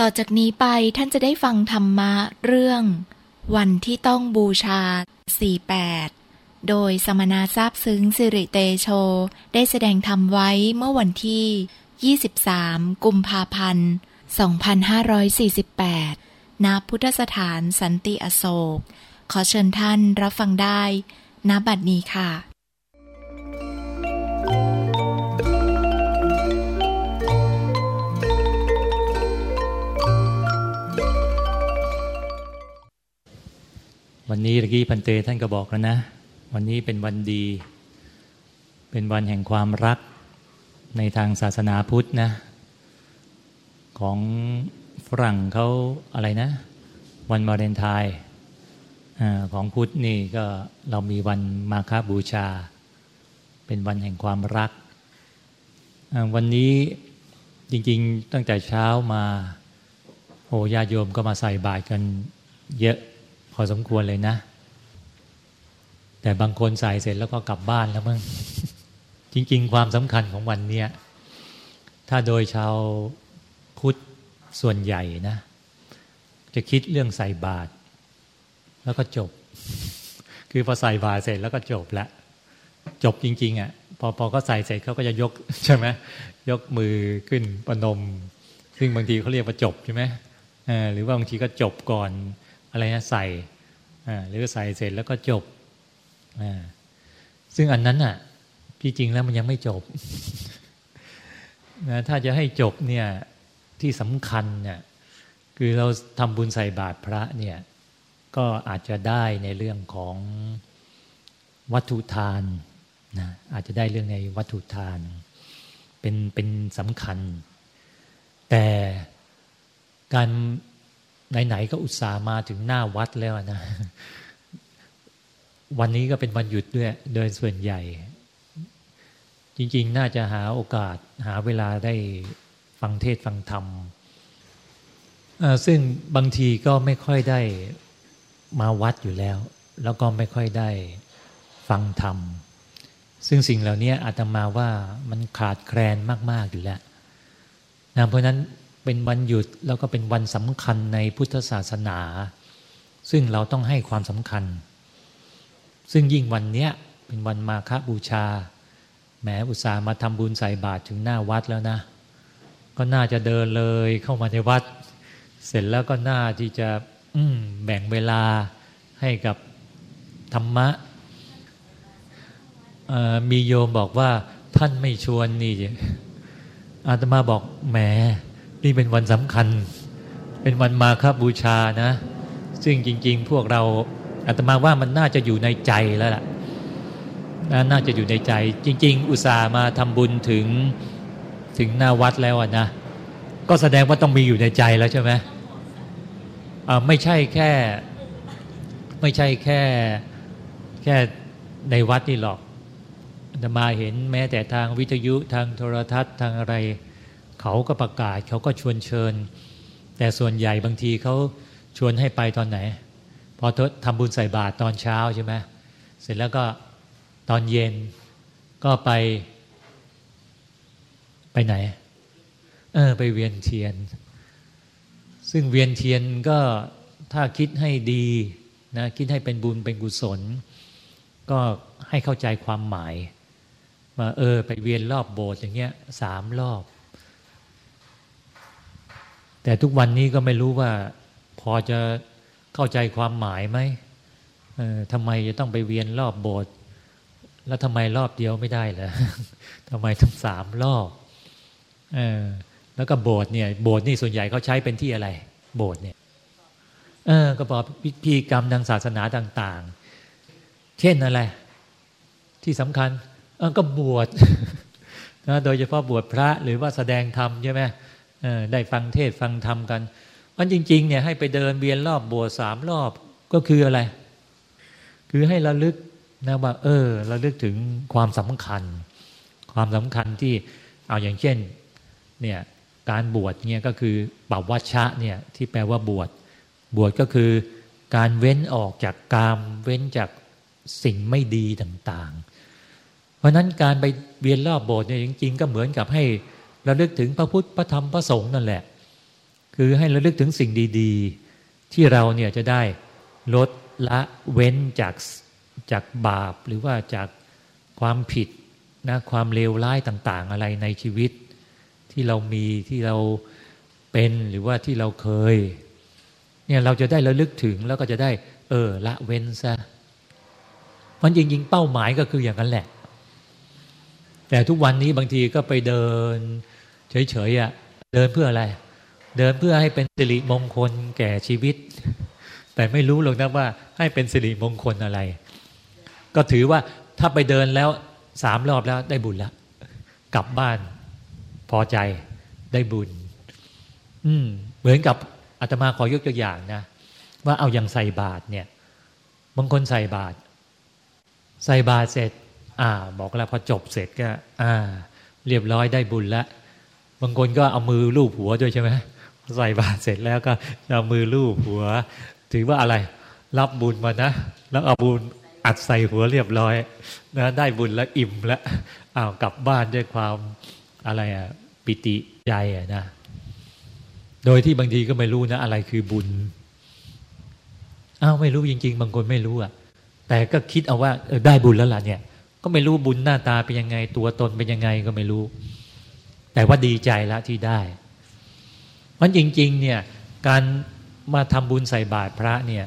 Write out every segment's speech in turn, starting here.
ต่อจากนี้ไปท่านจะได้ฟังธรรมะเรื่อง วันที่ต้องบูชา 48 โดยสมณะทราบซึ้งสิริเตโช ได้แสดงธรรมไว้เมื่อวันที่ 23 กุมภาพันธ์ 2548 ณ พุทธสถานสันติอโศก ขอเชิญท่านรับฟังได้ ณ บัดนี้ค่ะ วันนี้ตะกี้พันเตท่านก็บอกแล้วนะ วันนี้เป็นวันดี เป็นวันแห่งความรักในทางศาสนาพุทธนะ ของฝรั่งเขาอะไรนะ วันวาเลนไทน์ของพุทธนี่ก็เรามีวันมาคาบูชา เป็นวันแห่งความรัก วันนี้จริง ๆ ตั้งแต่เช้ามาโอ้ญาโยมก็มาใส่บาตรกันเยอะ พอสมควรเลยนะ แต่บางคนใส่เสร็จแล้วก็กลับบ้านแล้วมั้งจริง ๆ ความสำคัญของวันเนี้ยถ้าโดยชาวพุทธส่วนใหญ่นะ จะคิดเรื่องใส่บาตรแล้วก็จบ คือพอใส่บาตรเสร็จแล้วก็จบละจบจริง ๆอะ่ะพอพอก็ใส่เสร็จเขาก็จะยกใช่ไหมยกมือขึ้นประนม ซึ่งบางทีเขาเรียกว่าจบใช่ไหมหรือว่าบางทีก็จบก่อน อะไรนะใส่หรือใส่เสร็จแล้วก็จบ ซึ่งอันนั้นอะที่จริงแล้วมันยังไม่จบนะถ้าจะให้จบเนี่ยที่สำคัญเนี่ยคือเราทำบุญใส่บาตรพระเนี่ยก็อาจจะได้ในเรื่องของวัตถุทานนะอาจจะได้เรื่องในวัตถุทาน เป็นเป็นสำคัญ แต่การ ไหนๆก็อุตส่าห์มาถึงหน้าวัดแล้วนะ วันนี้ก็เป็นวันหยุดด้วยโดยส่วนใหญ่ จริง ๆ น่าจะหาโอกาสหาเวลาได้ฟังเทศฟังธรรม ซึ่งบางทีก็ไม่ค่อยได้มาวัดอยู่แล้ว แล้วก็ไม่ค่อยได้ฟังธรรม ซึ่งสิ่งเหล่านี้อาตมาว่ามันขาดแคลนมาก ๆ อยู่แล้วนะเพราะนั้น เป็นวันหยุดแล้วก็เป็นวันสำคัญในพุทธศาสนา ซึ่งเราต้องให้ความสำคัญ ซึ่งยิ่งวันเนี้ยเป็นวันมาฆบูชาแหมอุตส่าห์มาทำบุญใส่บาตรถึงหน้าวัดแล้วนะ ก็น่าจะเดินเลยเข้ามาในวัด เสร็จแล้วก็น่าที่จะแบ่งเวลาให้กับธรรมะมีโยมบอกว่าท่านไม่ชวนนี่อาตมาบอกแหม นี่เป็นวันสำคัญ เป็นวันมาคบูชานะ ซึ่งจริง ๆ พวกเราอาตมาว่ามันน่าจะอยู่ในใจแล้วล่ะน่าจะอยู่ในใจ จริง ๆ อุตส่าห์มาทำบุญถึงถึงหน้าวัดแล้วนะก็แสดงว่าต้องมีอยู่ในใจแล้วใช่ไหมไม่ใช่แค่ ไม่ใช่แค่แค่ในวัดนี่หรอกอาตมาเห็นแม้แต่ทางวิทยุทางโทรทัศน์ทางอะไร เขาก็ประกาศเขาก็ชวนเชิญ แต่ส่วนใหญ่บางทีเขาชวนให้ไปตอนไหน พอทำบุญใส่บาตรตอนเช้าใช่ไหมเสร็จแล้วก็ตอนเย็นก็ไป ไปไหน เออ ไปเวียนเทียน ซึ่งเวียนเทียนก็ถ้าคิดให้ดีนะคิดให้เป็นบุญเป็นกุศล ก็ให้เข้าใจความหมายว่าเออ ไปเวียนรอบโบสถ์อย่างเงี้ยสามรอบ แต่ทุกวันนี้ก็ไม่รู้ว่า พอจะเข้าใจความหมายไหมทำไมจะต้องไปเวียนรอบโบสถ์แล้วทำไมรอบเดียวไม่ได้เหรอทำไมต้องสามรอบอแล้วก็โบสถ์เนี่ยโบสถ์นี่ส่วนใหญ่เขาใช้เป็นที่อะไร โบสถ์เนี่ยเออก็บอกพิธีกรรมทางศาสนาต่าง ๆ เช่นอะไร ที่สำคัญก็บวชนะโดยเฉพาะบวชพระหรือว่าแสดงธรรมใช่ไหม ได้ฟังเทศฟังธรรมกันมันจริง ๆ เนี่ยให้ไปเดินเวียนรอบโบสถ์สามรอบก็คืออะไร คือให้ระลึกนะว่า เออระลึกถึงความสำคัญ ความสำคัญที่เอาอย่างเช่นเนี่ยการบวชเนี่ยก็คือบัวัชะเนี่ยที่แปลว่าบวชบวชก็คือการเว้นออกจากกามเว้นจากสิ่งไม่ดีต่าง ๆ เพราะนั้นการไปเวียนรอบโบสถ์เนี่ยจริง ๆ ก็เหมือนกับให้ ระลึกถึงพระพุทธพระธรรมพระสงฆ์นั่นแหละ คือให้ระลึกถึงสิ่งดี ๆ ที่เราเนี่ยจะได้ลดละเว้นจากจากบาปหรือว่าจากความผิดนะความเลวร้ายต่าง ๆ อะไรในชีวิต ที่เรามีที่เราเป็นหรือว่าที่เราเคยเนี่ยเราจะได้ระลึกถึงแล้วก็จะได้ เออละเว้นซะมันจริงๆเป้าหมายก็คืออย่างนั้นแหละ แต่ทุกวันนี้บางทีก็ไปเดิน เฉยๆอะ่ะเดินเพื่ออะไร เดินเพื่อให้เป็นสิริมงคลแก่ชีวิต แต่ไม่รู้หรอกนะว่าให้เป็นสิริมงคลอะไร ก็ถือว่าถ้าไปเดินแล้วสามรอบแล้วได้บุญแล้วกลับบ้านพอใจได้บุญ อืม เหมือนกับอาตมาขอยกตัวอย่างนะว่าเอาอย่างใส่บาตรเนี่ยบางคนใส่บาตรใส่บาตรเสร็จ อ่า บอกแล้วพอจบเสร็จก็ อ่า เรียบร้อยได้บุญแล้ว บางคนก็เอามือลูบหัวด้วยใช่ไหมใส่บาตรเสร็จแล้วก็เอามือลูบหัว ถือว่าอะไร รับบุญมานะ แล้วเอาบุญอัดใส่หัวเรียบร้อยนะได้บุญแล้วอิ่มแล้วอ้าวกลับบ้านด้วยความอะไรอะปิติใจอะนะ โดยที่บางทีก็ไม่รู้นะ อะไรคือบุญอ้าวไม่รู้จริง ๆ บางคนไม่รู้อะ แต่ก็คิดเอาว่าได้บุญแล้วล่ะเนี่ย ก็ไม่รู้บุญหน้าตาเป็นยังไง ตัวตนเป็นยังไงก็ไม่รู้ แต่ว่าดีใจแล้วที่ได้มันจริงๆเนี่ยการมาทำบุญใส่บาตรพระเนี่ย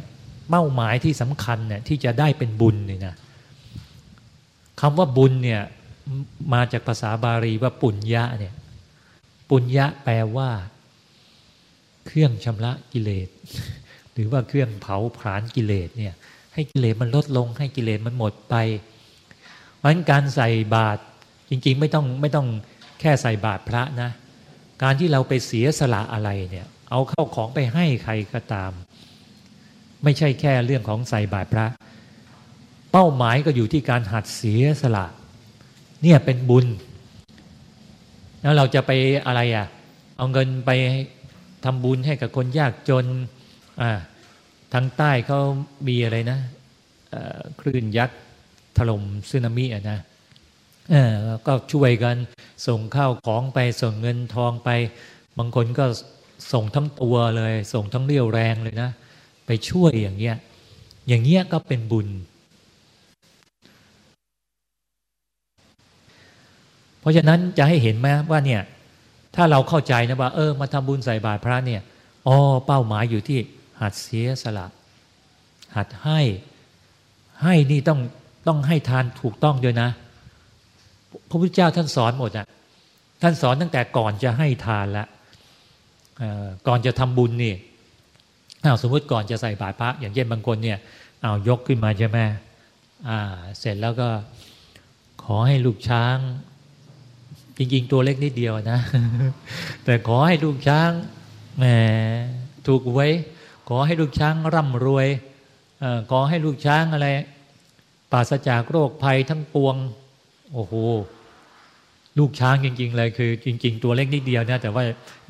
เป้าหมายที่สำคัญเนี่ยที่จะได้เป็นบุญเนี่ยนะคำว่าบุญเนี่ยมาจากภาษาบาลีว่าปุญญะเนี่ยปุญญะแปลว่า เครื่องชำระกิเลส หรือว่าเครื่องเผาผลาญกิเลสเนี่ยให้กิเลสมันลดลง ให้กิเลสมันหมดไปเพราะนั้นการใส่บาตรจริง ๆ ไม่ต้องไม่ต้อง แค่ใส่บาตรพระนะ การที่เราไปเสียสละอะไรเนี่ย เอาเข้าของไปให้ใครก็ตาม ไม่ใช่แค่เรื่องของใส่บาตรพระ เป้าหมายก็อยู่ที่การหัดเสียสละ เนี่ยเป็นบุญ แล้วเราจะไปอะไรอะ่ะ เอาเงินไปทำบุญให้กับคนยากจน อ่า ทางใต้เขามีอะไรนะคลื่นยักษ์ถล่มซึนามิอะนะ ก็ช่วยกันส่งข้าวของไปส่งเงินทองไป บางคนก็ส่งทั้งตัวเลย ส่งทั้งเรี่ยวแรงเลยนะ ไปช่วยอย่างเงี้ย อย่างเงี้ยก็เป็นบุญ เพราะฉะนั้นจะให้เห็นไหมว่าเนี่ย ถ้าเราเข้าใจนะว่า เออ มาทำบุญใส่บาตรพระเนี่ยอ๋อเป้าหมายอยู่ที่หัดเสียสละ หัดให้ ให้นี่ต้องต้องให้ทานถูกต้องด้วยนะ พระพุทธเจ้าท่านสอนหมดอะท่านสอนตั้งแต่ก่อนจะให้ทานละก่อนจะทำบุญนี่เอาสมมติก่อนจะใส่บาตรพระ อย่างเช่นบางคนเนี่ยเอายกขึ้นมาใช่ไหมเสร็จแล้วก็ขอให้ลูกช้าง จริงๆ ตัวเล็กนิดเดียวนะ แต่ขอให้ลูกช้างแหมถูกไว้ ขอให้ลูกช้างร่ำรวยขอให้ลูกช้างอะไรปราศจากโรคภัยทั้งปวง โอ้โหลูกช้างจริง ๆ เลยคือ จริง ๆ ตัวเล็กนิดเดียวนะแต่ว่า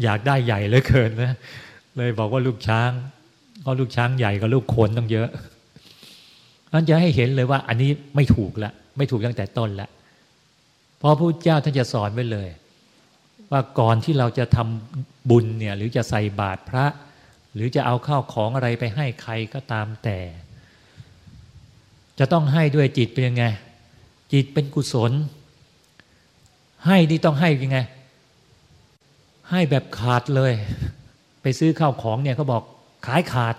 อยากได้ใหญ่เหลือเกินนะเลยบอกว่าลูกช้างเพราะลูกช้างใหญ่กับลูกคนต้องเยอะนั่นจะให้เห็นเลยว่า อันนี้ไม่ถูกละไม่ถูกตั้งแต่ต้นละพราะพระเจ้าท่านจะสอนไว้เลย ว่าก่อนที่เราจะทำบุญเนี่ย หรือจะใส่บาตรพระ หรือจะเอาข้าวของอะไรไปให้ใครก็ตามแต่ จะต้องให้ด้วยจิตเป็นยังไง จิตเป็นกุศล ให้นี่ต้องให้ยังไง ให้แบบขาดเลย ไปซื้อข้าวของเนี่ยเขาบอก ขายขาด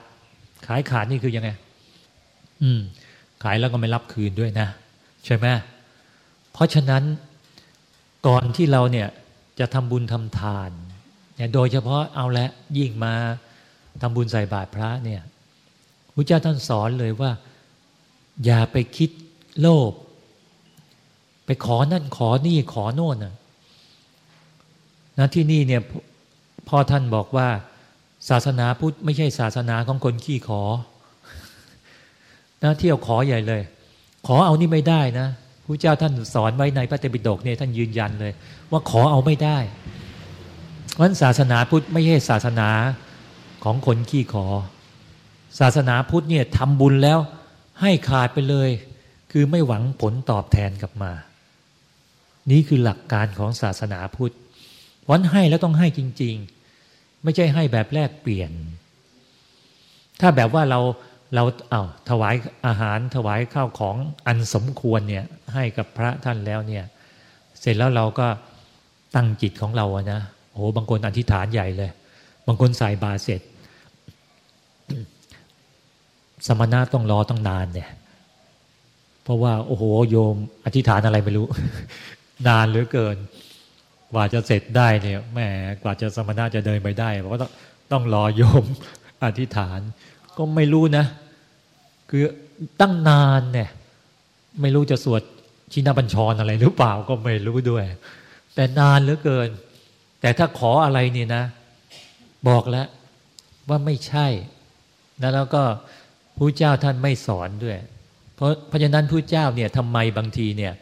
ขายขาดนี่คือยังไง อืม ขายแล้วก็ไม่รับคืนด้วยนะ ใช่ไหมเพราะฉะนั้นก่อนที่เราเนี่ยจะทำบุญทำทานเนี่ยโดยเฉพาะเอาละยิ่งมาทำบุญใส่บาตรพระเนี่ยพระเจ้าท่านสอนเลยว่า อย่าไปคิดโลภ ไปขอนั่นขอนี่ขอโน่นนะนะที่นี่เนี่ยพ่อท่านบอกว่า ศาสนาพุทธไม่ใช่ศาสนาของคนขี้ขอนะเที่ยวขอใหญ่เลย ขอเอานี่ไม่ได้นะพระเจ้าท่านสอนไว้ในพระเตปิฎกเนี่ยท่านยืนยันเลย ว่าขอเอาไม่ได้เพราะศาสนาพุทธไม่ใช่ศาสนาของคนขี้ขอ ศาสนาพุทธเนี่ยทำบุญแล้วให้ขาดไปเลย คือไม่หวังผลตอบแทนกลับมา นี่คือหลักการของศาสนาพุทธวันให้แล้วต้องให้จริง ๆ ไม่ใช่ให้แบบแลกเปลี่ยน ถ้าแบบว่าเราเราเอา้าถวายอาหารถวายข้าวของอันสมควรเนี่ยให้กับพระท่านแล้วเนี่ย เสร็จแล้วเราก็ตั้งจิตของเราอะนะโอ้บางคนอธิษฐานใหญ่เลย บางคนใส่บาเสร็จ สมณะต้องรอต้องนานเนี่ย เพราะว่า โอ้โหโยม อธิษฐานอะไรไม่รู้ นานเหลือเกิน กว่าจะเสร็จได้เนี่ยแหมกว่าจะสมณะจะเดินไปได้เพราะต้องต้องรอโยมอธิษฐาน ก็ไม่รู้นะ คือตั้งนานเนี่ยไม่รู้จะสวดชินาบัญชรอะไรหรือเปล่าก็ไม่รู้ด้วย แต่นานเหลือเกิน แต่ถ้าขออะไรนี่นะ บอกแล้วว่าไม่ใช่นะแล้วก็ผู้เจ้าท่านไม่สอนด้วย เพราะเพราะฉะนั้นผู้เจ้าเนี่ยทำไมบางทีเนี่ย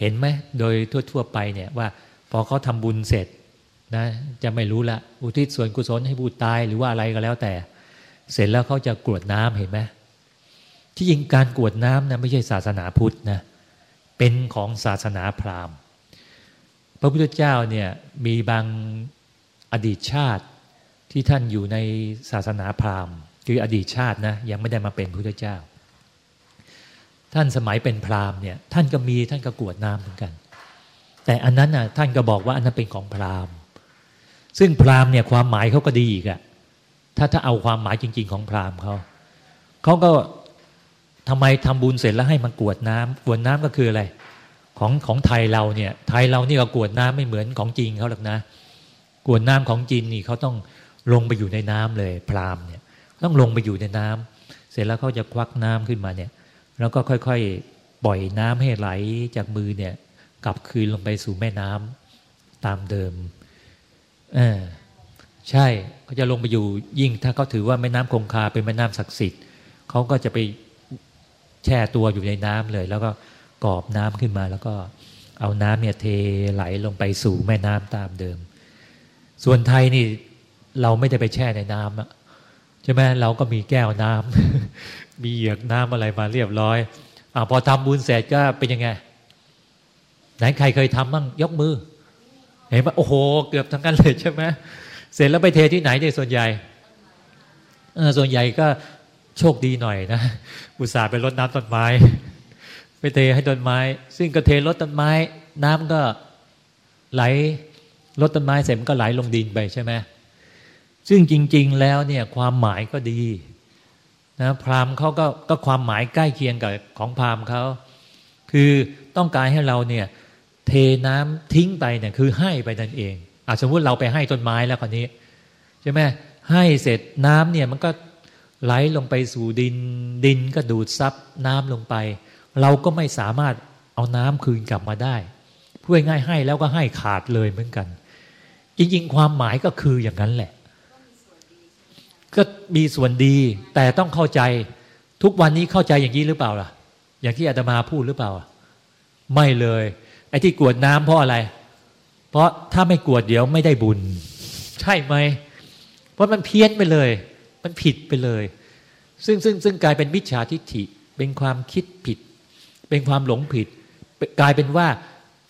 เห็นไหมโดยทั่ว ๆ ไปเนี่ยว่า พอเขาทำบุญเสร็จนะจะไม่รู้ละอุทิศส่วนกุศลให้ผู้ตายหรือว่าอะไรก็แล้วแต่ เสร็จแล้วเขาจะกรวดน้ำเห็นไหมที่จริงการกรวดน้ำนะไม่ใช่ศาสนาพุทธนะเป็นของศาสนาพราหมณ์พระพุทธเจ้าเนี่ยมีบางอดีตชาติที่ท่านอยู่ในศาสนาพราหมณ์ คืออดีตชาตินะยังไม่ได้มาเป็นพุทธเจ้า ท่านสมัยเป็นพราหมณ์เนี่ยท่านก็มีท่านก็กวดน้ำเหมือนกัน แต่อันนั้นน่ะท่านก็บอกว่าอันนั้นเป็นของพราหมณ์ ซึ่งพราหมณ์เนี่ยความหมายเขาก็ดีอีกอะถ้าถ้าเอาความหมายจริง ๆ ของพราหมณ์เขาเขาก็ทำไมทำบุญเสร็จแล้วให้มันกวดน้ำกวดน้ำก็คืออะไร ของของไทยเราเนี่ย ไทยเรานี่ก็กวดน้ำไม่เหมือนของจริงเขาหรอกนะ กวดน้ำของจีนนี่เขาต้องลงไปอยู่ในน้ำเลย พราหมณ์เนี่ยต้องลงไปอยู่ในน้ำเสร็จแล้วเขาจะควักน้ำขึ้นมาเนี่ย แล้วก็ค่อยๆ ปล่อยน้ำให้ไหลจากมือเนี่ย กลับคืนลงไปสู่แม่น้ำตามเดิมเออใช่เขาจะลงไปอยู่ยิ่งถ้าเขาถือว่าแม่น้ำคงคาเป็นแม่น้ำศักดิ์สิทธิ์เขาก็จะไปแช่ตัวอยู่ในน้ำเลย แล้วก็กอบน้ำขึ้นมาแล้วก็เอาน้ำเนี่ยเทไหลลงไปสู่แม่น้ำตามเดิม ส่วนไทยนี่เราไม่ได้ไปแช่ในน้ำอะ ใช่ไหมเราก็มีแก้วน้ำมีเหยือกน้ำอะไรมาเรียบร้อยอพอทำบุญเสร็จก็เป็นยังไง ไหนใครเคยทำบ้างยกมือ เห็นไหมโอ้โห เกือบทั้งกันเลยใช่ไหมเสร็จแล้วไปเทที่ไหนเนี่ยส่วนใหญ่ส่วนใหญ่ก็โชคดีหน่อยนะอุตส่าห์ไปรดน้ำต้นไม้ ไปเทให้ต้นไม้ ซึ่งก็เทรดต้นไม้ น้ำก็ไหลรดต้นไม้เสร็จมันก็ไหลลงดินไปใช่ไหม ซึ่งจริง ๆ แล้วเนี่ยความหมายก็ดีนะพราหมณ์เขาก็ก็ความหมายใกล้เคียงกับของพราหมณ์เขาคือต้องการให้เราเนี่ยเทน้ำทิ้งไปเนี่ยคือให้ไปนั่นเองอสมมติเราไปให้ต้นไม้แล้วคนนี้ใช่ไหมให้เสร็จน้ำเนี่ยมันก็ไหลลงไปสู่ดิน ดินก็ดูดซับน้ำลงไป เราก็ไม่สามารถเอาน้ำคืนกลับมาได้พูดง่ายให้แล้วก็ให้ขาดเลยเหมือนกัน จริง ๆ ความหมายก็คืออย่างนั้นแหละ ก็มีส่วนดี แต่ต้องเข้าใจทุกวันนี้เข้าใจอย่างนี้หรือเปล่าล่ะ อย่างที่อาตมาพูดหรือเปล่า ไม่เลย ไอ้ที่กวดน้ำเพราะอะไร เพราะถ้าไม่กวดเดี๋ยวไม่ได้บุญ ใช่ไหม เพราะมันเพี้ยนไปเลย มันผิดไปเลย ซึ่งซึ่งซึ่งกลายเป็นมิจฉาทิฏฐิ เป็นความคิดผิด เป็นความหลงผิด กลายเป็นว่า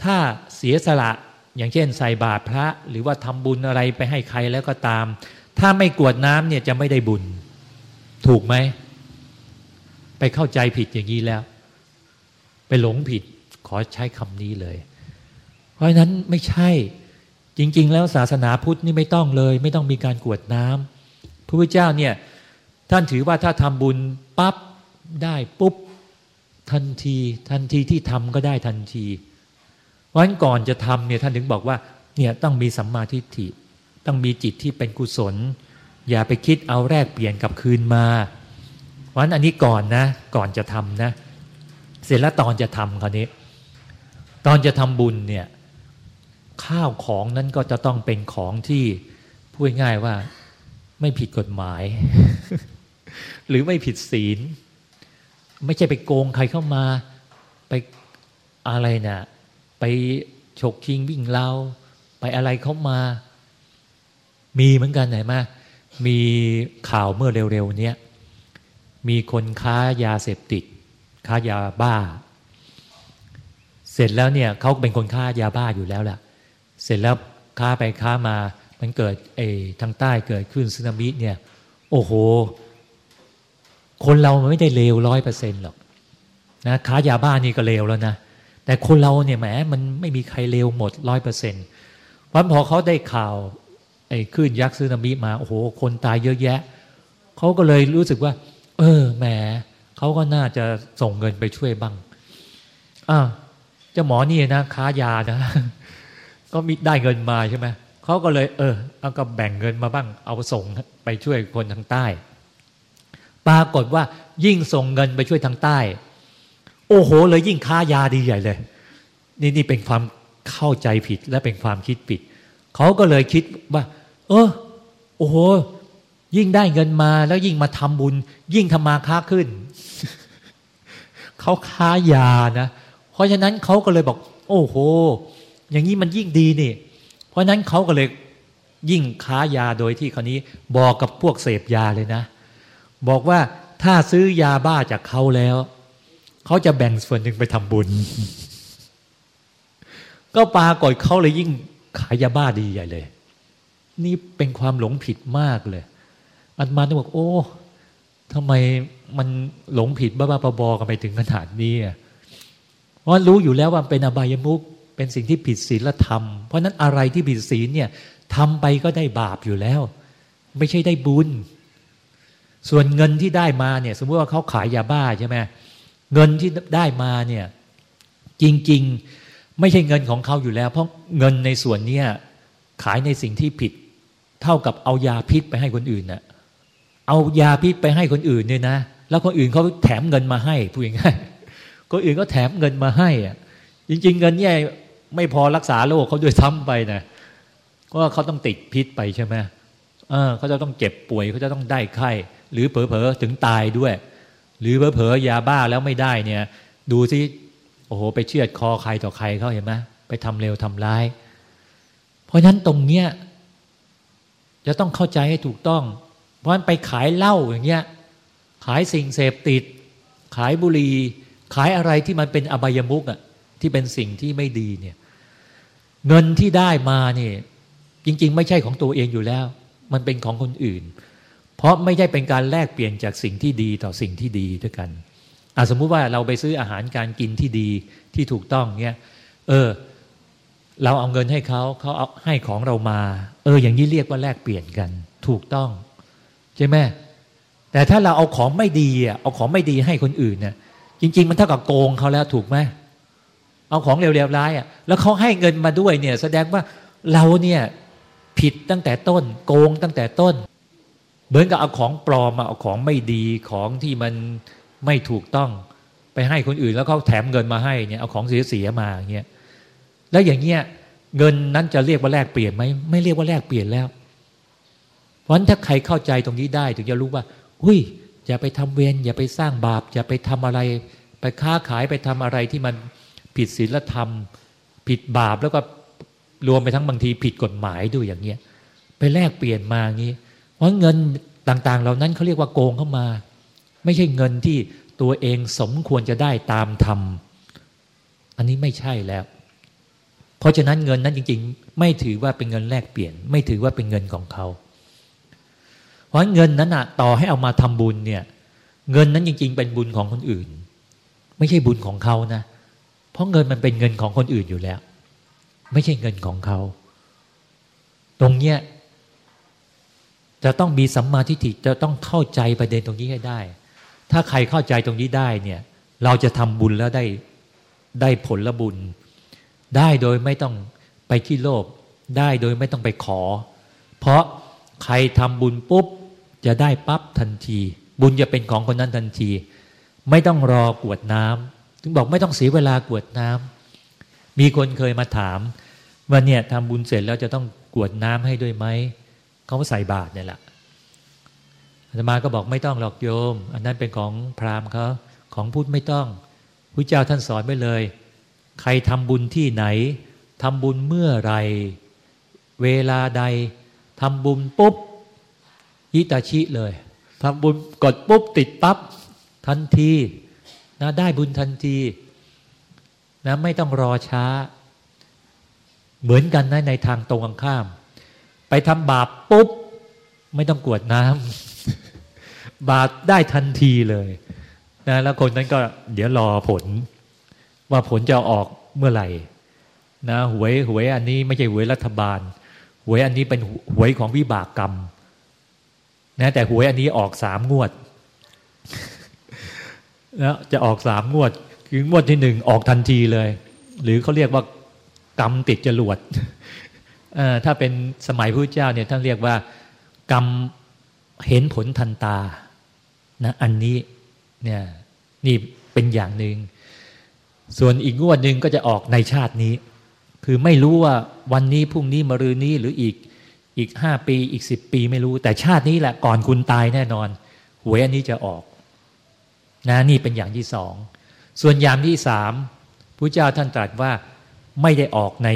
ถ้าเสียสละอย่างเช่นใส่บาตรพระ หรือว่าทำบุญอะไรไปให้ใครแล้วก็ตาม ถ้าไม่กวดน้ำเนี่ยจะไม่ได้บุญ ถูกไหม ไปเข้าใจผิดอย่างนี้แล้ว ไปหลงผิดขอใช้คำนี้เลย เพราะนั้นไม่ใช่จริง ๆ แล้วศาสนาพุทธนี่ไม่ต้องเลย ไม่ต้องมีการกวดน้ำพระพุทธเจ้าเนี่ยท่านถือว่าถ้าทำบุญปั๊บได้ปุ๊บทันทีทันทีที่ทำก็ได้ทันทีวันก่อนจะทำเนี่ยท่านถึงบอกว่าเนี่ยต้องมีสัมมาทิฏฐิ ต้องมีจิตที่เป็นกุศล อย่าไปคิดเอาแรกเปลี่ยนกับคืนมาวันอันนี้ก่อนนะ ก่อนจะทำนะ เสร็จแล้วตอนจะทำคราวนี้ ตอนจะทำบุญเนี่ย ข้าวของนั้นก็จะต้องเป็นของที่พูดง่ายว่า ไม่ผิดกฎหมาย หรือไม่ผิดศีล ไม่ใช่ไปโกงใครเข้ามา ไปอะไรเนะ่ยไปฉกชิงวิ่งเล่าไปอะไรเข้ามา มีเหมือนกันไหนมามีข่าวเมื่อเร็วๆนี้มีคนค้ายาเสพติด ค้ายาบ้า เสร็จแล้วเนี่ยเขาเป็นคนฆ่ายาบ้าอยู่แล้วแหละเสร็จแล้วค้าไปค้ามา มันเกิดเอทางใต้เกิดขึ้นสึนามิเนี่ย โอ้โห คนเรามันไม่ได้เลวร้อยเปอร์เซ็นต์หรอกนะค้ายาบ้านี่ก็เลวแล้วนะแต่คนเราเนี่ยแหมมันไม่มีใครเลวหมดร้อยเปอร์เซ็นต์วันพอเขาได้ข่าว ไอ้คลื่นยักษ์ซึนามิมาโอ้โหคนตายเยอะแยะเขาก็เลยรู้สึกว่า เออแหมเขาก็น่าจะส่งเงินไปช่วยบ้างอ่าเจ้าหมอนี่นะค้ายานะ ก็มีได้เงินมาใช่ไหมเขาก็เลย เออเอาก็แบ่งเงินมาบ้าง เอาส่งไปช่วยคนทางใต้ ปรากฏว่า ยิ่งส่งเงินไปช่วยทางใต้ โอ้โห เลยยิ่งค้ายาดีใหญ่เลย นี่นี่เป็นความเข้าใจผิดและเป็นความคิดผิด เขาก็เลยคิดว่า เออ โอ้โห ยิ่งได้เงินมาแล้วยิ่งมาทำบุญ ยิ่งทำมาค้าขึ้น เขาค้ายานะ เพราะฉะนั้นเขาก็เลยบอก โอ้โห อย่างนี้มันยิ่งดีนี่ เพราะฉะนั้นเขาก็เลยยิ่งค้ายาโดยที่คราวนี้บอกกับพวกเสพยาเลยนะ บอกว่าถ้าซื้อยาบ้าจากเขาแล้ว เขาจะแบ่งส่วนหนึ่งไปทำบุญ ก็ปากฏเขาเลยยิ่ง ขายยาบ้าดีใหญ่เลย นี่เป็นความหลงผิดมากเลย อันมาต้องบอกโอ้ทำไมมันหลงผิดบ้าๆบอๆกันไปถึงขนาดนี้เพราะรู้อยู่แล้วว่าเป็นอบายมุกเป็นสิ่งที่ผิดศีลธรรม เพราะนั้นอะไรที่ผิดศีลเนี่ยทำไปก็ได้บาปอยู่แล้ว ไม่ใช่ได้บุญ ส่วนเงินที่ได้มาเนี่ย สมมติว่าเขาขายยาบ้าใช่ไหมเงินที่ได้มาเนี่ย จริง ๆ ไม่ใช่เงินของเขาอยู่แล้ว เพราะเงินในส่วนเนี้ยขายในสิ่งที่ผิด เท่ากับเอายาพิษไปให้คนอื่นน่ะ เอายาพิษไปให้คนอื่นเนี่ยนะแล้วคนอื่นเขาแถมเงินมาให้พูดง่ายๆคนอื่นก็แถมเงินมาให้อะ จริง ๆ เงินเนี่ยไม่พอรักษาโรคเขาด้วยซ้ำไปนะก็เขาต้องติดพิษไปใช่ไหมเออเขาจะต้องเจ็บป่วยเขาจะต้องได้ไข้ หรือเผลอๆถึงตายด้วย หรือเผลอๆยาบ้าแล้วไม่ได้เนี่ย ดูสิ โอ้โห ไปเชือดคอใครต่อใครเขาเห็นไหมไปทำเร็วทำร้าย เพราะฉะนั้นตรงเนี้ยจะต้องเข้าใจให้ถูกต้อง เพราะฉะนั้นไปขายเหล้าอย่างเงี้ย ขายสิ่งเสพติด ขายบุหรี่ขายอะไรที่มันเป็นอบายมุกอะ่ะที่เป็นสิ่งที่ไม่ดีเนี่ย เงินที่ได้มาเนี่ยจริง ๆ ไม่ใช่ของตัวเองอยู่แล้ว มันเป็นของคนอื่น เพราะไม่ได้เป็นการแลกเปลี่ยนจากสิ่งที่ดีต่อสิ่งที่ดีด้วยกัน อาสมมุติว่าเราไปซื้ออาหารการกินที่ดีที่ถูกต้องเนี่ยเออ เราเอาเงินให้เขาเขาเอาให้ของเรามา เออ อย่างนี้เรียกว่าแลกเปลี่ยนกัน ถูกต้อง ใช่ไหมแต่ถ้าเราเอาของไม่ดีอะเอาของไม่ดีให้คนอื่นเนี่ยจริง ๆ มันเท่ากับโกงเขาแล้วถูกไหมเอาของเร็วๆร้ายอะ แล้วเขาให้เงินมาด้วยเนี่ย แสดงว่าเราเนี่ยผิดตั้งแต่ต้น โกงตั้งแต่ต้น เหมือนกับเอาของปลอมมาเอาของไม่ดีของที่มัน ไม่ถูกต้องไปให้คนอื่น แล้วเขาแถมเงินมาให้เนี่ยเอาของเสียๆมาอย่างเงี้ยแล้วอย่างเงี้ยเงินนั้นจะเรียกว่าแลกเปลี่ยนไหมไม่เรียกว่าแลกเปลี่ยนแล้วเพราะฉะนั้นถ้าใครเข้าใจตรงนี้ได้ ถึงจะรู้ว่าอุ้ยอย่าไปทำเวรอย่าไปสร้างบาป อย่าไปทำอะไร ไปค้าขายไปทำอะไรที่มันผิดศีลธรรม ผิดบาปแล้วก็รวมไปทั้งบางทีผิดกฎหมายด้วยอย่างเงี้ยไปแลกเปลี่ยนมาอย่างนี้ เพราะเงินต่างๆ เหล่านั้นเขาเรียกว่าโกงเข้ามา ไม่ใช่เงินที่ตัวเองสมควรจะได้ตามธรรม อันนี้ไม่ใช่แล้ว เพราะฉะนั้นเงินนั้นจริง ๆ ไม่ถือว่าเป็นเงินแลกเปลี่ยน ไม่ถือว่าเป็นเงินของเขา เพราะเงินนั้นอะต่อให้เอามาทำบุญเนี่ย เงินนั้นจริง ๆ เป็นบุญของคนอื่น ไม่ใช่บุญของเขานะ เพราะเงินมันเป็นเงินของคนอื่นอยู่แล้ว ไม่ใช่เงินของเขา ตรงเนี้ยจะต้องมีสัมมาทิฏฐิจะต้องเข้าใจประเด็นตรงนี้ให้ได้ ถ้าใครเข้าใจตรงนี้ได้เนี่ย เราจะทำบุญแล้วได้ได้ผลละบุญ ได้โดยไม่ต้องไปขี้โลภได้โดยไม่ต้องไปขอ เพราะใครทำบุญปุ๊บ จะได้ปั๊บทันที บุญจะเป็นของคนนั้นทันที ไม่ต้องรอกวดน้ำถึงบอกไม่ต้องเสียเวลากวดน้ำมีคนเคยมาถามว่าเนี่ยทำบุญเสร็จแล้วจะต้องกวดน้ำให้ด้วยไหมเขาใส่บาตรเนี่ยแหละ ตมาก็บอกไม่ต้องหรอกโยม อันนั้นเป็นของพราหมณ์เขาของพุทธไม่ต้องพระเจ้าท่านสอนไว้เลย ใครทำบุญที่ไหนทำบุญเมื่อไร เวลาใดทำบุญปุ๊บยิตาชิเลยทำบุญกดปุ๊บติดปั๊บทันทีนะได้บุญทันทีนะไม่ต้องรอช้า เหมือนกันนะในทางตรงข้าม ไปทำบาปปุ๊บ ไม่ต้องกวดน้ำ บาปได้ทันทีเลยนะแล้วคนนั้นก็เดี๋ยวรอผล ว่าผลจะออกเมื่อไหร่นะหวยหวยอันนี้ไม่ใช่หวยรัฐบาลหวยอันนี้เป็นหวยของวิบากกรรมนะแต่หวยอันนี้ออกสามงวดนะจะออกสามงวด คืองวดที่หนึ่งออกทันทีเลย หรือเขาเรียกว่ากรรมติดจรวดถ้าเป็นสมัยพระเจ้าเนี่ยท่านเรียกว่ากรรมเห็นผลทันตา นะอันนี้เนี่ยนี่เป็นอย่างหนึ่งส่วนอีกงวดหนึ่งก็จะออกในชาตินี้ คือไม่รู้ว่าวันนี้พรุ่งนี้มรืนนี้หรืออีกอีกห้าปีอีกสิบปีไม่รู้ แต่ชาตินี้แหละก่อนคุณตายแน่นอนหวยอันนี้จะออกนะนี่เป็นอย่างที่สองส่วนอย่างที่สามพระเจ้าท่านตรัสว่าไม่ได้ออกใน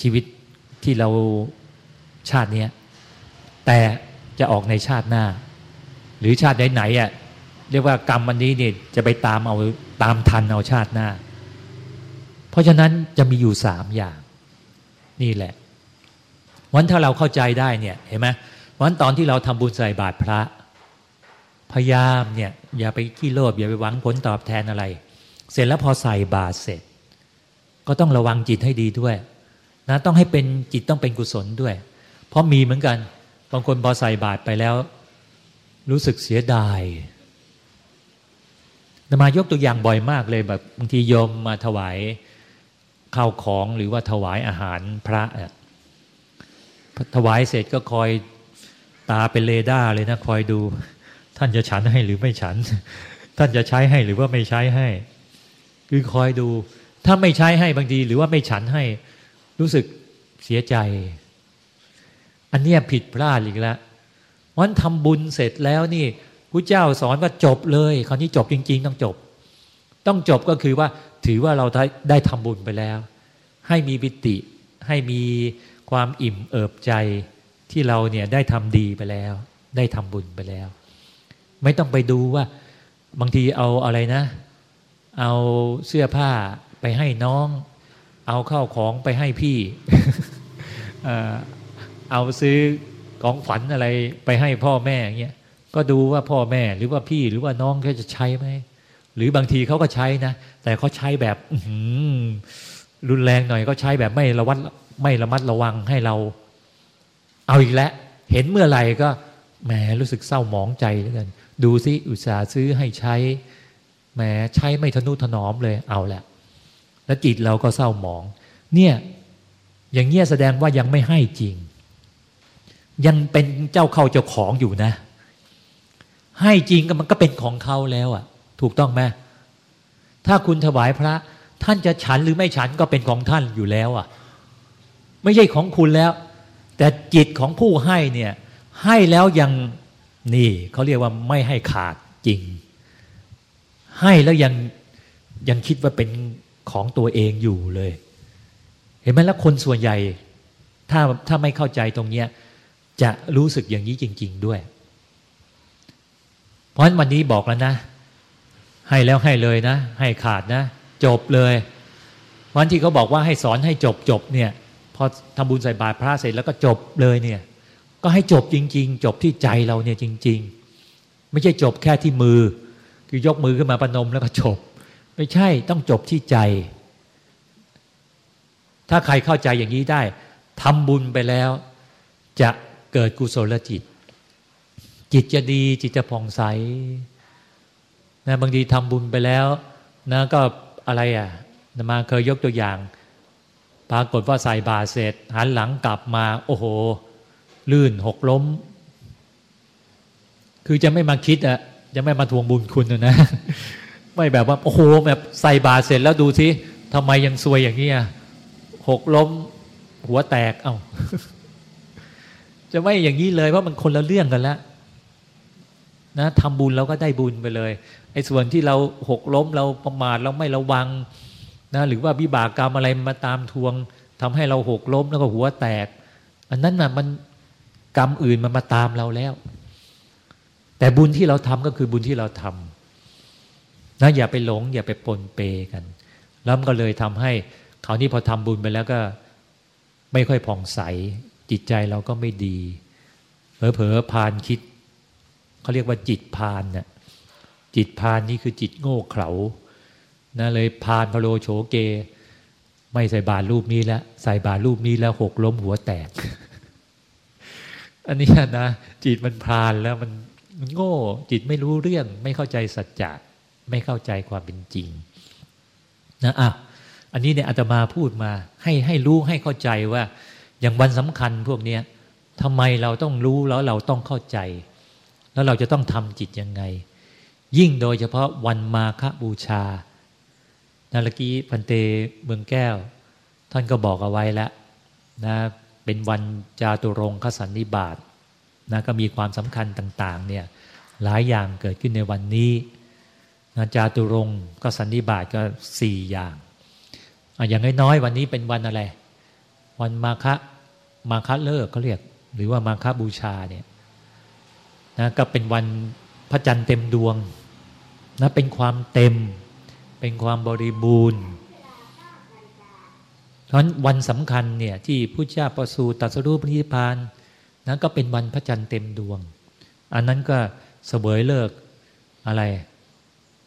ชีวิตที่เราชาตินี้แต่จะออกในชาติหน้า หรือชาติไหนๆอะเรียกว่ากรรมวันนี้เนี่ยจะไปตามเอาตามทันเอาชาติหน้า เพราะฉะนั้นจะมีอยู่สามอย่าง นี่แหละวันถ้าเราเข้าใจได้เนี่ยเห็นไหมวันตอนที่เราทำบุญใส่บาตรพระ พยายามเนี่ยอย่าไปขี้โลภอย่าไปหวังผลตอบแทนอะไร เสร็จแล้วพอใส่บาตรเสร็จ ก็ต้องระวังจิตให้ดีด้วยนะต้องให้เป็นจิตต้องเป็นกุศลด้วย เพราะมีเหมือนกัน บางคนพอใส่บาตรไปแล้ว รู้สึกเสียดายนมายกตัวอย่างบ่อยมากเลยแบบบางทีโยมมาถวายข้าวของหรือว่าถวายอาหารพระถวายเสร็จก็คอยตาเป็นเรดาร์เลยนะคอยดู ท่านจะฉันให้หรือไม่ฉัน ท่านจะใช้ให้หรือว่าไม่ใช้ให้ คือคอยดู ถ้าไม่ใช้ให้บางทีหรือว่าไม่ฉันให้ รู้สึกเสียใจ อันนี้ผิดพลาดอีกแล้ว วันทำบุญเสร็จแล้วนี่พระเจ้าสอนว่าจบเลย คราวนี้จบจริง ๆ ต้องจบ ต้องจบก็คือว่าถือว่าเราได้ได้ทำบุญไปแล้ว ให้มีปิติ ให้มีความอิ่มเอิบใจที่เราเนี่ยได้ทำดีไปแล้ว ได้ทำบุญไปแล้ว ไม่ต้องไปดูว่า บางทีเอาอะไรนะ เอาเสื้อผ้าไปให้น้อง เอาเข้าวของไปให้พี่ เอาซื้อ ของฝันอะไรไปให้พ่อแม่เงี้ยก็ดูว่าพ่อแม่หรือว่าพี่หรือว่าน้องเขาจะใช้ไหมหรือบางทีเขาก็ใช้นะ แต่เขาใช้แบบรุนแรงหน่อยก็ใช้แบบไม่ระวัดไม่ระมัดระวังให้เรา เอาอีกแล้วเห็นเมื่อไหร่ก็แหมรู้สึกเศร้าหมองใจเหลือเกินดูซิอุตสาห์ซื้อให้ใช้แหมใช้ไม่ทนุถนอมเลยเอาแหละ แล้วจิตเราก็เศร้าหมอง เนี่ย อย่างเงี้ยแสดงว่ายังไม่ให้จริง ยังเป็นเจ้าเข้าเจ้าของอยู่นะ ให้จริงก็มันก็เป็นของเขาแล้วอะ่ะ ถูกต้องไหมถ้าคุณถวายพระ ท่านจะฉันหรือไม่ฉันก็เป็นของท่านอยู่แล้วอะ่ะ ไม่ใช่ของคุณแล้ว แต่จิตของผู้ให้เนี่ย ให้แล้วยังนี่เขาเรียกว่าไม่ให้ขาดจริง ให้แล้วยังยังคิดว่าเป็นของตัวเองอยู่เลย เห็นไหมแล้วคนส่วนใหญ่ ถ้าถ้าไม่เข้าใจตรงเนี้ย จะรู้สึกอย่างนี้จริง ๆ ด้วย เพราะฉะนั้นวันนี้บอกแล้วนะ ให้แล้วให้เลยนะ ให้ขาดนะ จบเลย วันที่เขาบอกว่าให้สอนให้จบจบเนี่ย พอทำบุญใส่บาตรพระเสร็จแล้วก็จบเลยเนี่ย ก็ให้จบจริง ๆ จบที่ใจเราเนี่ยจริง ๆ ไม่ใช่จบแค่ที่มือ คือยกมือขึ้นมาประนมแล้วก็จบ ไม่ใช่ต้องจบที่ใจ ถ้าใครเข้าใจอย่างนี้ได้ทำบุญไปแล้วจะ เกิดกุศลจิต จิตจะดีจิตจะผ่องใสนะบางทีทำบุญไปแล้วนะก็อะไรอะนมาเคยยกตัวอย่าง ปรากฏว่าใส่บาเสร็จหันหลังกลับมา โอ้โห ลื่นหกล้ม คือจะไม่มาคิดอะจะไม่มาทวงบุญคุณนะ ไม่แบบว่าโอ้โหแบบใส่บาเสร็จแล้วดูสิทำไมยังซวยอย่างนี้หกล้ม หัวแตกเอา้า จะไม่อย่างนี้เลยเพราะมันคนละเรื่องกันแล้วนะทำบุญเราก็ได้บุญไปเลยไอ้ส่วนที่เราหกล้มเราประมาทเราไม่ระวังนะหรือว่าวิบากกรรมอะไรมาตามทวงทำให้เราหกล้มแล้วก็หัวแตก อันนั้นน่ะมันกรรมอื่นมันมาตามเราแล้ว แต่บุญที่เราทำก็คือบุญที่เราทำนะอย่าไปหลง อย่าไปปนเปกัน แล้วก็เลยทำให้เขาวนี่พอทำบุญไปแล้วก็ ไม่ค่อยผ่องใส จิตใจเราก็ไม่ดีเผลอๆพานคิดเขาเรียกว่าจิตพานเนี่ยจิตพานนี่คือจิตโง่เขลานะเลยพานพโลโฉเก ไม่ใส่บาตรรูปนี้แล้วใส่บาตรรูปนี้แล้วหกล้มหัวแตก อันนี้นะจิตมันพานแล้วมันโง่จิตไม่รู้เรื่อง ไม่เข้าใจสัจจะไม่เข้าใจความเป็นจริงนะอะอันนี้เนี่ยอาตมาพูดมา ให้ให้รู้ให้เข้าใจว่า อย่างวันสำคัญพวกเนี้ยทำไมเราต้องรู้แล้วเราต้องเข้าใจ แล้วเราจะต้องทำจิตยังไง ยิ่งโดยเฉพาะวันมาฆบูชานาลกีพันเตเมืองแก้ว ท่านก็บอกเอาไว้แล้วนะเป็นวันจาตุรงคสันนิบาตนะก็มีความสำคัญต่างๆเนี่ยหลายอย่างเกิดขึ้นในวันนี้นะจาตุรงก็สันนิบาตก็สี่อย่างอย่างน้อยๆวันนี้เป็นวันอะไร วันมาฆมาฆเลิกเขาเรียก หรือว่ามาฆบูชาเนี่ยนะก็เป็นวันพระจันทร์เต็มดวงนะเป็นความเต็ม เป็นความบริบูรณ์เพราะนั้นวันสำคัญเนี่ยที่พุทธเจ้าประสูติตัสรูปนิพพานนั้นก็เป็นวันพระจันทร์เต็มดวง อันนั้นก็เสวยเลิกอะไร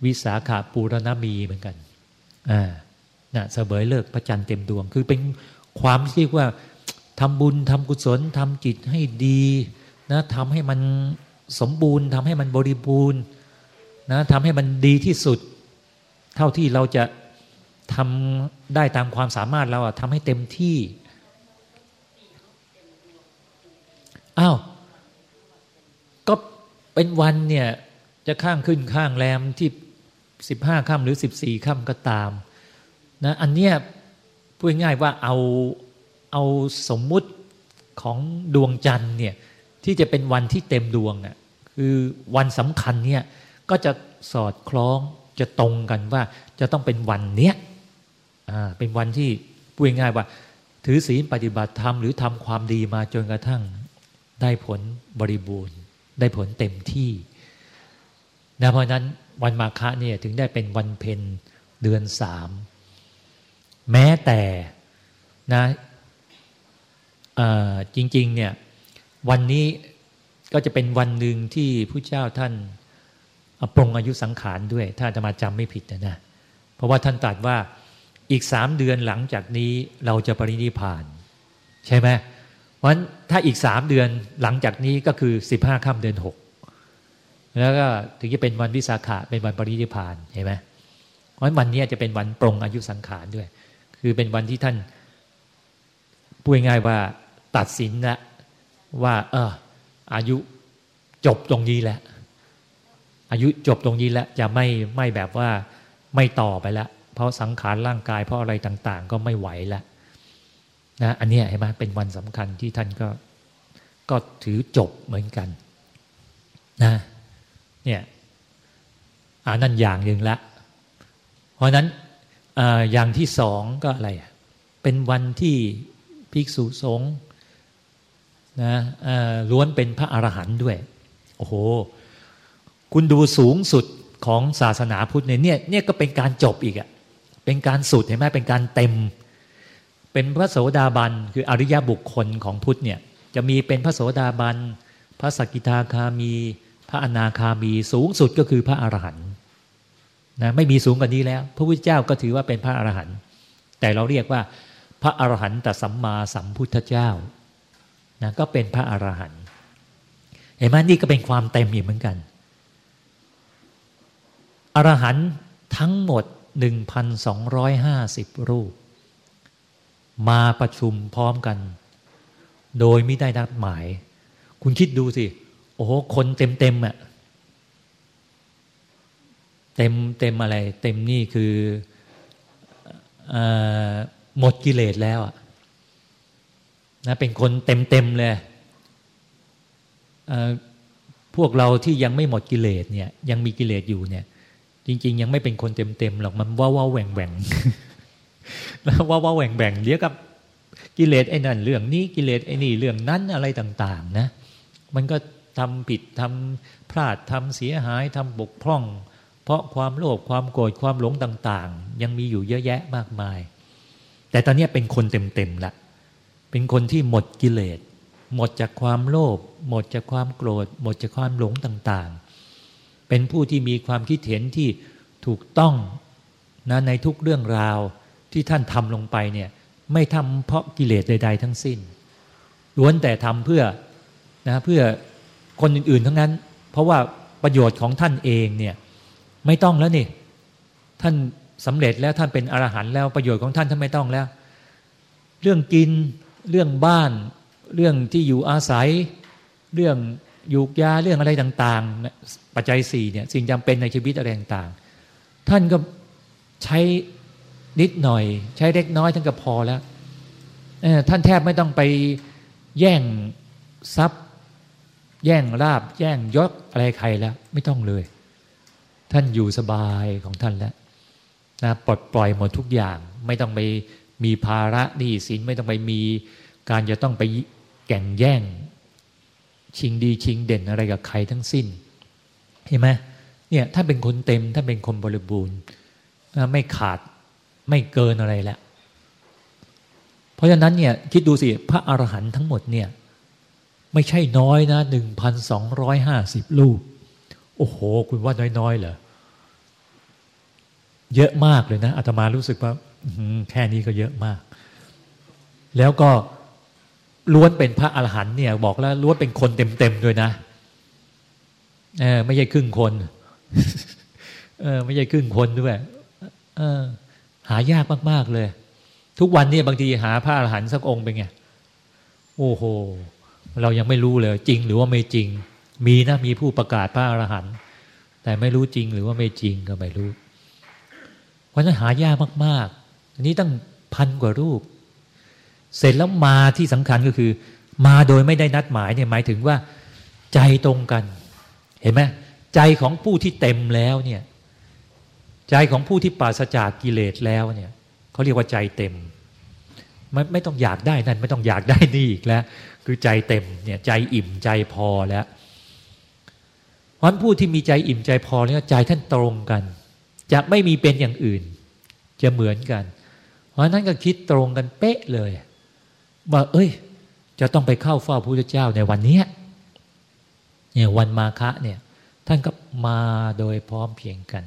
วิสาขาปูรณมีเหมือนกันอ่านะเสวยเลิกพระจันทร์เต็มดวง คือเป็น ความที่ว่าทำบุญทำกุศลทำจิตให้ดีนะทำให้มันสมบูรณ์ทำให้มันบริบูรณ์นะทำให้มันดีที่สุด เท่าที่เราจะทำได้ตามความสามารถเราอะทำให้เต็มที่อ้าวก็เป็นวันเนี่ยจะข้างขึ้นข้างแรมที่สิบห้าค่ำหรือสิบสี่ค่ำก็ตามนะอันเนี้ย พูดง่ายว่าเอาเอาสมมุติของดวงจันทร์เนี่ยที่จะเป็นวันที่เต็มดวงอะคือวันสำคัญเนี่ยก็จะสอดคล้องจะตรงกันว่าจะต้องเป็นวันเนี้ยอ่าเป็นวันที่พูดง่ายว่า ถือศีลปฏิบัติธรรมหรือทำความดีมาจนกระทั่งได้ผลบริบูรณ์ ได้ผลเต็มที่นะเพราะนั้นวันมาฆะเนี่ยถึงได้เป็นวันเพ็ญเดือนสาม แม้แต่นะจริงๆเนี่ยวันนี้ก็จะเป็นวันหนึ่งที่ผู้เจ้าท่านปรงอายุสังขารด้วย ถ้าจะมาจำไม่ผิดนะนะเพราะว่าท่านตรัสว่าอีกสามเดือนหลังจากนี้เราจะปรินิพาน ใช่ไหมเพราะฉะนั้นถ้าอีกสามเดือนหลังจากนี้ก็คือสิบห้าค่ำเดือนหกแล้วก็ถึงจะเป็นวันวิสาขะเป็นวันปรินิพานเห็นไหมเพราะวันนี้จะเป็นวันปรงอายุสังขารด้วย คือเป็นวันที่ท่านพูดง่ายว่าตัดสินแล้วว่า เออ อายุจบตรงนี้แล้วอายุจบตรงนี้แล้วจะไม่ไม่แบบว่าไม่ต่อไปแล้วเพราะสังขารร่างกายเพราะอะไรต่าง ๆ ก็ไม่ไหวแล้วนะอันนี้เห็นไหมเป็นวันสำคัญที่ท่านก็ก็ถือจบเหมือนกันนะเนี่ยอันนั้นอย่างหนึ่งละ เพราะนั้น อย่างที่สองก็อะไร เป็นวันที่ภิกษุสงฆ์นะล้วนเป็นพระอรหันต์ด้วย โอ้โห คุณดูสูงสุดของศาสนาพุทธเนี่ยเนี่ยก็เป็นการจบอีกอะเป็นการสุดเห็นไหมเป็นการเต็ม เป็นพระโสดาบันคืออริยบุคคลของพุทธเนี่ยจะมีเป็นพระโสดาบัน พระสกิทาคามี พระอนาคามี สูงสุดก็คือพระอรหันต์ นะไม่มีสูงกว่านี้แล้ว พระพุทธเจ้าก็ถือว่าเป็นพระอรหันต์แต่เราเรียกว่าพระอรหันตสัมมาสัมพุทธเจ้านะก็เป็นพระอรหันต์เห็นไหมนี่ก็เป็นความเต็มอีกเหมือนกันอรหันต์ทั้งหมด 1,250 รูป มาประชุมพร้อมกัน โดยไม่ได้นัดหมาย คุณคิดดูสิ โอ้โห คนเต็มเต็มอะ เต็มเต็มอะไร เต็มนี่คืออหมดกิเลสแล้วอะนะเป็นคนเต็มเต็มเลยพวกเราที่ยังไม่หมดกิเลสเนี่ย ยังมีกิเลสอยู่เนี่ย จริง ๆ ยังไม่เป็นคนเต็มเต็มหรอกมันว่าว่าแหว่งแหว่งแล้วว่าว่าแหว่งแหว่งเดี๋ยวกับกิเลสไอ้นั่นเรื่องนี้กิเลสไอ้นี่เรื่องนั้นอะไรต่าง ๆ นะ มันก็ทำผิดทำพลาดทำเสียหายทำบกพร่อง เพราะความโลภความโกรธความหลงต่าง ๆ ยังมีอยู่เยอะแยะมากมาย แต่ตอนนี้เป็นคนเต็มๆละเป็นคนที่หมดกิเลส หมดจากความโลภหมดจากความโกรธ หมดจากความหลงต่างๆ เป็นผู้ที่มีความคิดเห็นที่ถูกต้องนะในทุกเรื่องราวที่ท่านทำลงไปเนี่ยไม่ทำเพราะกิเลสใด ๆ ทั้งสิ้นล้วนแต่ทำเพื่อนะเพื่อคนอื่นๆทั้งนั้น เพราะว่าประโยชน์ของท่านเองเนี่ย ไม่ต้องแล้วนี่ ท่านสำเร็จแล้วท่านเป็นอรหันต์แล้วประโยชน์ของท่านท่านไม่ต้องแล้ว เรื่องกินเรื่องบ้าน เรื่องที่อยู่อาศัย เรื่องยูกยาเรื่องอะไรต่างๆ ปัจจัยสี่เนี่ยสิ่งจำเป็นในชีวิตอะไรต่างๆ ท่านก็ใช้นิดหน่อย ใช้เล็กน้อยท่านก็พอแล้วท่านแทบไม่ต้องไปแย่งทรัพย์ แย่งลาบ แย่งยศอะไรใครแล้ว ไม่ต้องเลย ท่านอยู่สบายของท่านแล้วนะปลดปล่อยหมดทุกอย่าง ไม่ต้องไปมีภาระหนี้สินไม่ต้องไปมีการจะต้องไปแก่งแย่ง ชิงดีชิงเด่นอะไรกับใครทั้งสิ้น เห็นไหมเนี่ยถ้าเป็นคนเต็มถ้าเป็นคนบริบูรณ์ไม่ขาดไม่เกินอะไรแล้วเพราะฉะนั้นเนี่ยคิดดูสิ พระอรหันต์ทั้งหมดเนี่ย ไม่ใช่น้อยนะหนึ่งพันสองร้อยห้าสิบรูป โอ้โห คุณว่าน้อยๆเหรอเยอะมากเลยนะอาตมารู้สึกว่าแค่นี้ก็เยอะมาก แล้วก็ล้วนเป็นพระอรหันต์เนี่ย บอกแล้วล้วนเป็นคนเต็มๆด้วยนะเออไม่ใช่ครึ่งคนเออไม่ใช่ครึ่งคนด้วยเออ หายากมากๆเลย ทุกวันนี้บางทีหาพระอรหันต์สักองค์เป็นไงโอ้โห เรายังไม่รู้เลย จริงหรือว่าไม่จริง มีนะมีผู้ประกาศพระอรหันต์แต่ไม่รู้จริงหรือว่าไม่จริงก็ไม่รู้ เพราะฉะนั้นหายากมาก ๆ อันนี้ตั้งพันกว่ารูป เสร็จแล้วมาที่สำคัญก็คือ มาโดยไม่ได้นัดหมายเนี่ยหมายถึงว่า ใจตรงกัน เห็นไหมใจของผู้ที่เต็มแล้วเนี่ยใจของผู้ที่ปราศจากกิเลสแล้วเนี่ยเขาเรียกว่าใจเต็มไม่ไม่ต้องอยากได้นั่นไม่ต้องอยากได้นี่อีกแล้ว คือใจเต็มเนี่ยใจอิ่มใจพอแล้ว เพราะผู้ที่มีใจอิ่มใจพอแล้วใจท่านตรงกัน จะไม่มีเป็นอย่างอื่น จะเหมือนกัน เพราะนั้นก็คิดตรงกันเป๊ะเลยว่าเอ้ย จะต้องไปเข้าเฝ้าพระพุทธเจ้าในวันนี้เนี่ยวันมาคะเนี่ยท่านก็มาโดยพร้อมเพียงกัน